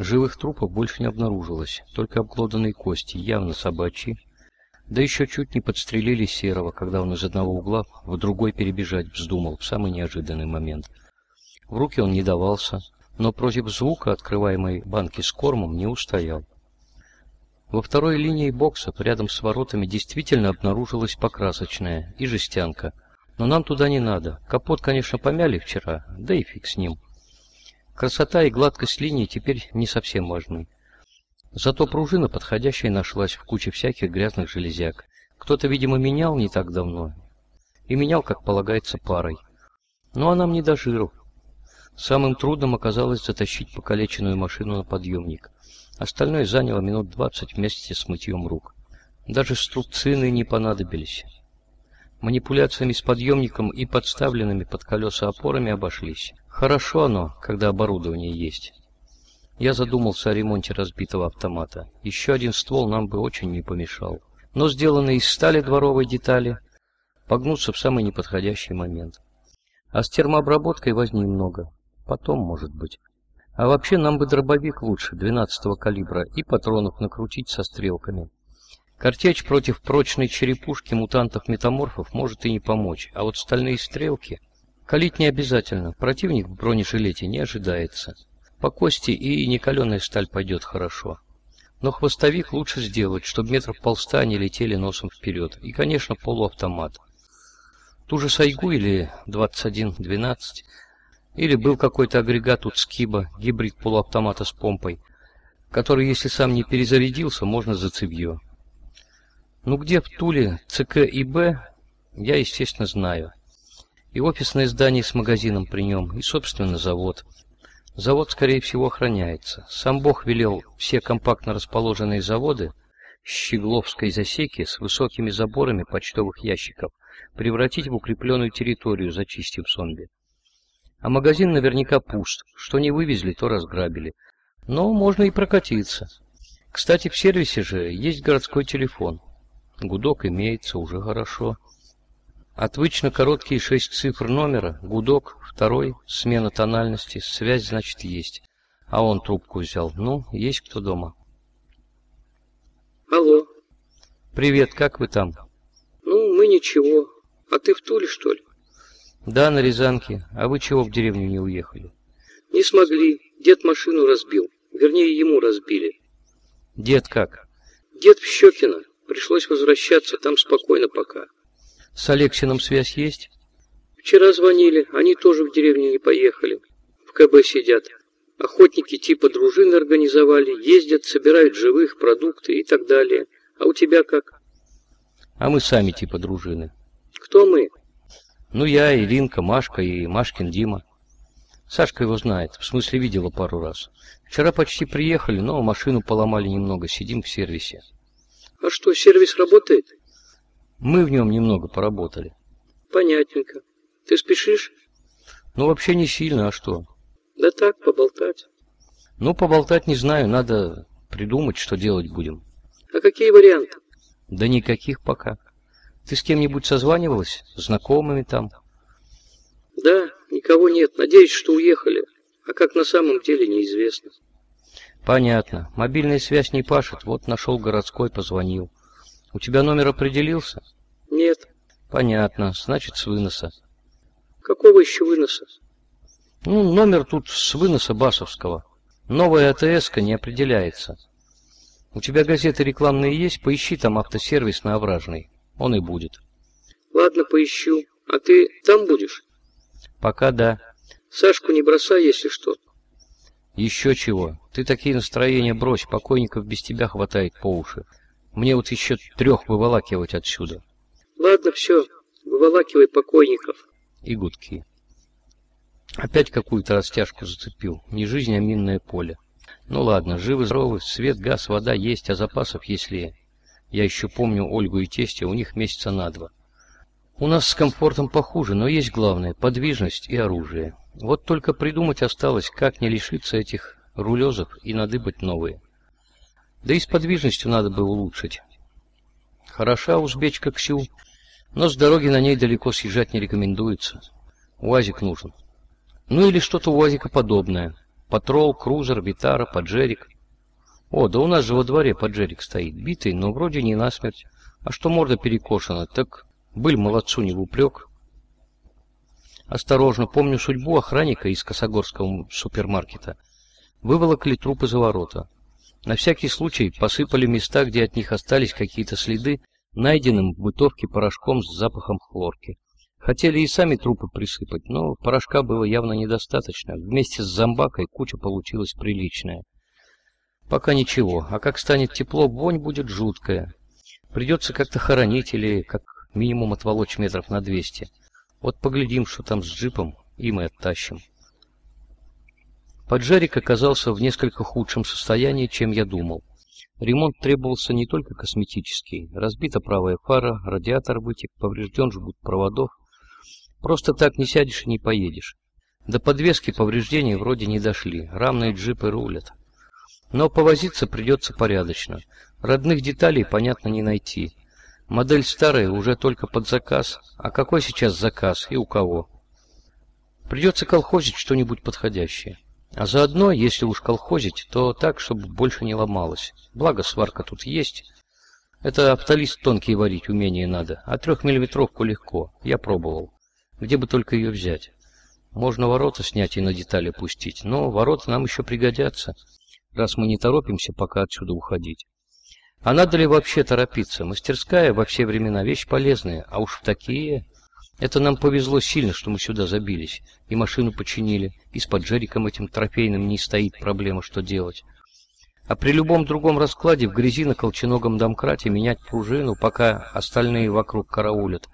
Живых трупов больше не обнаружилось, только обглоданные кости, явно собачьи. Да еще чуть не подстрелили Серого, когда он из одного угла в другой перебежать вздумал в самый неожиданный момент. В руки он не давался, но против звука открываемой банки с кормом не устоял. Во второй линии бокса рядом с воротами действительно обнаружилась покрасочная и жестянка. Но нам туда не надо. Капот, конечно, помяли вчера, да и фиг с ним. Красота и гладкость линии теперь не совсем важны. Зато пружина подходящая нашлась в куче всяких грязных железяк. Кто-то, видимо, менял не так давно. И менял, как полагается, парой. Но она мне до жиру. Самым трудным оказалось затащить покалеченную машину на подъемник. Остальное заняло минут двадцать вместе с мытьем рук. Даже струбцины не понадобились. Манипуляциями с подъемником и подставленными под колеса опорами обошлись. Хорошо оно, когда оборудование есть. Я задумался о ремонте разбитого автомата. Еще один ствол нам бы очень не помешал. Но сделанный из стали дворовой детали погнутся в самый неподходящий момент. А с термообработкой возни много. Потом, может быть. А вообще нам бы дробовик лучше, 12-го калибра, и патронов накрутить со стрелками. Картечь против прочной черепушки мутантов-метаморфов может и не помочь, а вот стальные стрелки... Калить не обязательно, противник в бронежилете не ожидается. По кости и некаленая сталь пойдет хорошо. Но хвостовик лучше сделать, чтобы метров полста не летели носом вперед. И, конечно, полуавтомат. Ту же Сайгу или 2112 или был какой-то агрегат у Цкиба, гибрид полуавтомата с помпой, который, если сам не перезарядился, можно за цевьё. Ну где в Туле ЦК и Б, я, естественно, знаю. И офисное здание с магазином при нем, и, собственно, завод. Завод, скорее всего, охраняется. Сам Бог велел все компактно расположенные заводы Щегловской засеки с высокими заборами почтовых ящиков превратить в укрепленную территорию, зачистив зомби. А магазин наверняка пуст. Что не вывезли, то разграбили. Но можно и прокатиться. Кстати, в сервисе же есть городской телефон. Гудок имеется, уже хорошо. Отвычно короткие шесть цифр номера, гудок, второй, смена тональности, связь, значит, есть. А он трубку взял. Ну, есть кто дома? Алло. Привет, как вы там? Ну, мы ничего. А ты в Туле, что ли? Да, на Рязанке. А вы чего в деревню не уехали? Не смогли. Дед машину разбил. Вернее, ему разбили. Дед как? Дед в Щекино. Пришлось возвращаться, там спокойно пока. С Алексином связь есть? Вчера звонили, они тоже в деревню не поехали. В КБ сидят. Охотники типа дружины организовали, ездят, собирают живых, продукты и так далее. А у тебя как? А мы сами типа дружины. Кто мы? Ну, я, Иринка, Машка и Машкин Дима. Сашка его знает, в смысле видела пару раз. Вчера почти приехали, но машину поломали немного, сидим в сервисе. А что, сервис работает? Мы в нем немного поработали. Понятненько. Ты спешишь? Ну, вообще не сильно, а что? Да так, поболтать. Ну, поболтать не знаю, надо придумать, что делать будем. А какие варианты? Да никаких пока. Ты с кем-нибудь созванивалась? Знакомыми там? Да, никого нет. Надеюсь, что уехали. А как на самом деле, неизвестно. Понятно. Мобильная связь не пашет. Вот нашел городской, позвонил. У тебя номер определился? Нет. Понятно. Значит, с выноса. Какого еще выноса? Ну, номер тут с выноса Басовского. Новая АТС не определяется. У тебя газеты рекламные есть? Поищи там автосервис на Овражной. Он и будет. Ладно, поищу. А ты там будешь? Пока да. Сашку не бросай, если что. Еще чего. Ты такие настроения брось, покойников без тебя хватает по уши. Мне вот еще трех выволакивать отсюда. Ладно, все. Выволакивай покойников. И гудки. Опять какую-то растяжку зацепил. Не жизнь, а минное поле. Ну ладно, живы-здоровы, свет, газ, вода есть, а запасов если я еще помню Ольгу и тестя, у них месяца на два. У нас с комфортом похуже, но есть главное – подвижность и оружие. Вот только придумать осталось, как не лишиться этих рулезов и надыбать новые. Да и с подвижностью надо бы улучшить. Хороша узбечка Ксю, но с дороги на ней далеко съезжать не рекомендуется. УАЗик нужен. Ну или что-то УАЗика подобное. Патрол, крузер, Витара, Поджерик. О, да у нас же во дворе Поджерик стоит, битый, но вроде не насмерть. А что морда перекошена, так быль молодцу не в упрек. Осторожно, помню судьбу охранника из Косогорского супермаркета. Выволокли трупы за ворота. На всякий случай посыпали места, где от них остались какие-то следы, найденным в бытовке порошком с запахом хлорки. Хотели и сами трупы присыпать, но порошка было явно недостаточно. Вместе с зомбакой куча получилась приличная. Пока ничего, а как станет тепло, вонь будет жуткая. Придется как-то хоронить или как минимум отволочь метров на 200. Вот поглядим, что там с джипом, и мы оттащим. Поджарик оказался в несколько худшем состоянии, чем я думал. Ремонт требовался не только косметический. Разбита правая фара, радиатор вытек, поврежден жгут проводов. Просто так не сядешь и не поедешь. До подвески повреждений вроде не дошли, рамные джипы рулят. Но повозиться придется порядочно. Родных деталей, понятно, не найти. Модель старая, уже только под заказ. А какой сейчас заказ и у кого? Придется колхозить что-нибудь подходящее. А заодно, если уж колхозить, то так, чтобы больше не ломалось. Благо сварка тут есть. Это опталист тонкий варить умение надо, а трехмиллиметровку легко. Я пробовал. Где бы только ее взять. Можно ворота снять и на детали пустить, но ворота нам еще пригодятся, раз мы не торопимся пока отсюда уходить. А надо ли вообще торопиться? Мастерская во все времена вещь полезная, а уж в такие... Это нам повезло сильно, что мы сюда забились, и машину починили, и с поджериком этим трофейным не стоит проблема, что делать. А при любом другом раскладе в грязи на колченогом домкрате менять пружину, пока остальные вокруг караулят,